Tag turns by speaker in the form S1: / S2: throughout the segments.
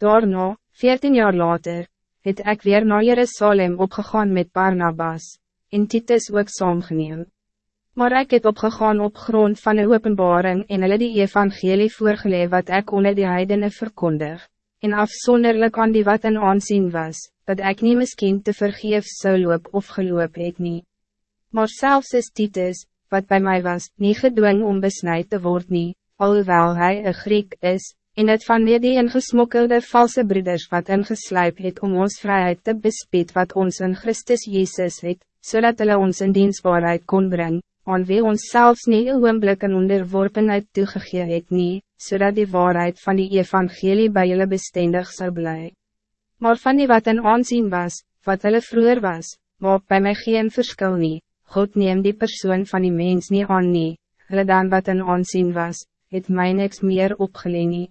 S1: Daarna, veertien jaar later, het ik weer naar Jerusalem opgegaan met Barnabas, en Titus ook saamgeneem. Maar ik het opgegaan op grond van een openbaring en hulle die evangelie voorgeleid wat ik onder die heidene verkondig, en afzonderlijk aan die wat een aanzien was, dat ik niet misschien te vergeef zou loop of geloop het nie. Maar zelfs is Titus, wat bij mij was, niet gedwongen om besnijd te worden, alhoewel hij een Griek is, en het van die ingesmokkelde valse broeders wat ingesluip het om ons vrijheid te bespied wat ons in Christus Jezus het, zodat so hulle ons in dienstbaarheid kon brengen, aan wie ons zelfs nie een oomblik in onderworpenheid toegegee het nie, zodat so die waarheid van die evangelie bij julle bestendig zou blijven. Maar van die wat in aanzien was, wat hulle vroeger was, maak bij mij geen verschil nie, God neem die persoon van die mens niet aan nie, hulle dan wat in aanzien was, het mij niks meer opgeleen nie.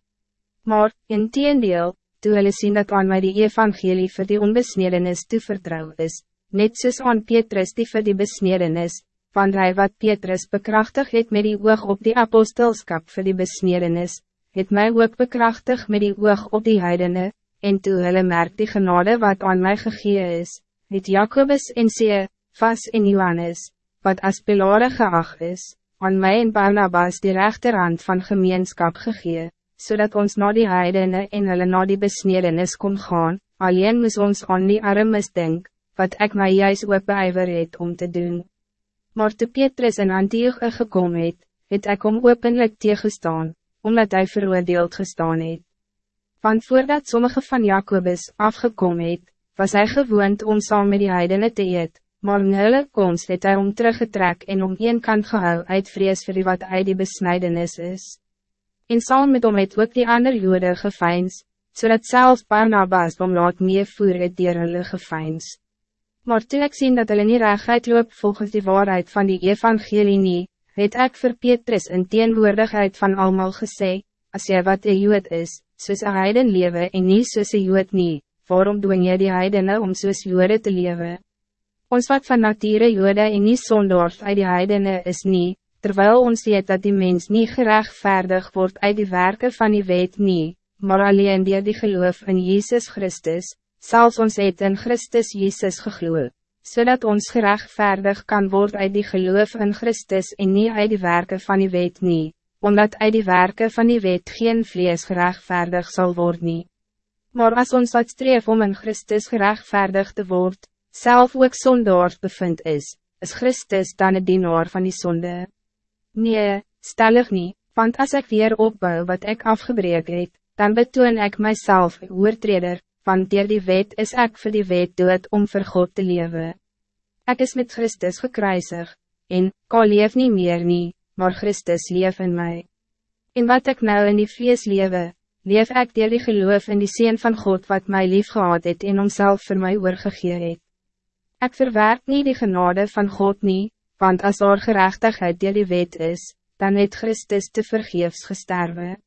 S1: Maar, in teendeel, toe hulle sien dat aan mij die evangelie voor die onbesnedenis toevertrouw is, net soos aan Petrus die voor die besnedenis, want hij wat Petrus bekrachtig het met die oog op die apostelskap voor die besnedenis, het mij ook bekrachtig met die oog op die heidene, en toe hulle merk die genade wat aan mij gegee is, het Jacobus en See, Vas en Johannes, wat as pilare geacht is, aan mij en Barnabas die rechterhand van gemeenschap gegee, zodat ons na die heidene en hulle na die besnedenis kon gaan, alleen moes ons aan die armes denk, wat ik mij juist ook beijver het om te doen. Maar toe Petrus in Antioche gekom het, het ek om openlijk tegengestaan, omdat hij veroordeeld gestaan het. Want voordat sommige van Jacobus afgekom het, was hij gewoond om saam met die heidene te eet, maar in hulle komst het hy om teruggetrek en om een kant gehou uit vrees vir die wat uit die besnijdenis is en saam met hom het ook die ander jode gefeins, zodat zelfs Barnabas om laat meevoer het dier hulle gefeins. Maar toe ek sien dat hulle nie rechtheid loop volgens die waarheid van die evangelie nie, het ek vir Petrus in teenwoordigheid van allemaal gesê, als jy wat een jood is, soos een heiden lewe en nie soos een jood nie, waarom doen jy die heidene om soos jode te leven? Ons wat van nature jode en nie sondaars uit die heidene is nie, terwijl ons weet dat die mens niet gerechtvaardig wordt uit die werken van die wet niet, maar alleen die die geloof in Jezus Christus, zelfs ons het in Christus Jezus gegloeid, zodat ons gerechtvaardig kan worden uit die geloof in Christus en niet uit die werken van die wet niet, omdat uit die werken van die wet geen vlees gerechtvaardig zal worden. Maar als ons wat streef om in Christus gerechtvaardig te worden, zelf ook zondaar bevind is, is Christus dan het dienaar van die zonde. Nee, stellig niet, want als ik weer opbouw wat ik afgebreek het, dan betoon ik mijzelf oortreder, want dier die wet is ik voor die wet dood om voor God te leven. Ik is met Christus gekruisig, en, kan leef niet meer nie, maar Christus leef in mij. In wat ik nou in die vlees lewe, leef ik dier die geloof in die Seen van God wat mij lief gehad het en homself voor mij oorgegee het. Ik verwerk niet die genade van God niet, want als er gerechtigheid die die wet is, dan het Christus te vergeefs gesterwe.